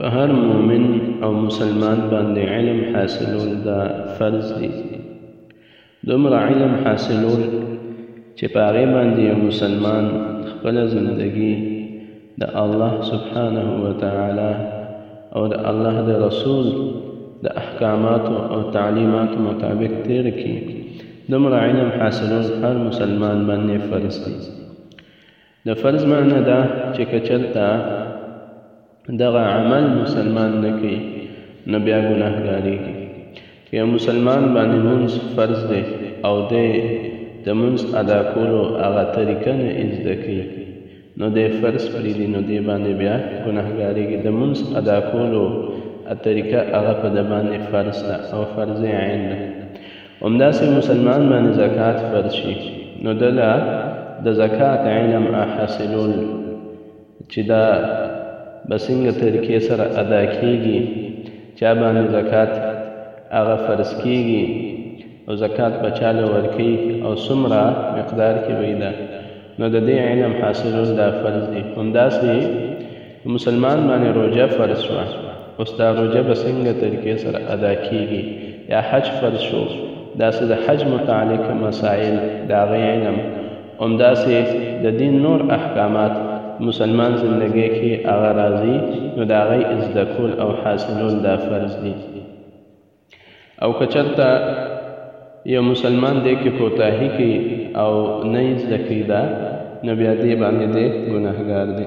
په هر مؤمن او مسلمان باندې علم حاصلول دا فرض دی دومره علم حاصلول چې په هغې باندې یو مسلمان خپله زندگی د الله سبحانه وتعالی او د الله د رسول د احکاماتو او تعلیماتو مطابق تیر کی دومره علم حاصلول هر مسلمان باندې فرض دی د فرض معنی دا چې که چرته دغه عمل مسلمان نه کوي نو بیا ګناهګارېږي که یو مسلمان باندې مونځ فرض دی او دی د مونځ ادا کولو هغه طریقه نه زده کوي نو دی فرض پرېږدي نو دی باندې بیا ګناهګارېږي د مونځ ادا کولو طریقه هغه په د باندې فرض ده او فرض عین ده همداسې مسلمان باندې زکات فرض شي نو د له د زکات علم حاصلول چې دا به څنګه طریقې سره ادا کیږي چا باندې زکات هغه فرض کیږي او زکات به چاله ورکي او څومره مقدار کې وي دا نو د دې علم حاصلول دا فرض دي همداسې په مسلمان باندې روژه فرض شوه اوس دا روژه به څنګه طریقې سره ادا کیږي یا حج فرض شو داسې د حج متعلق مسائل د هغې علم همداسې د دین نور احکامات مسلمان زندګۍ کې هغه راځي نو د هغې زده کول او حاصلول دا فرض دي او که چېرته یو مسلمان دی کې کوتاهي کوي او نه یې زده کوي دا نو بیا دې باندې دی ګناهګار دی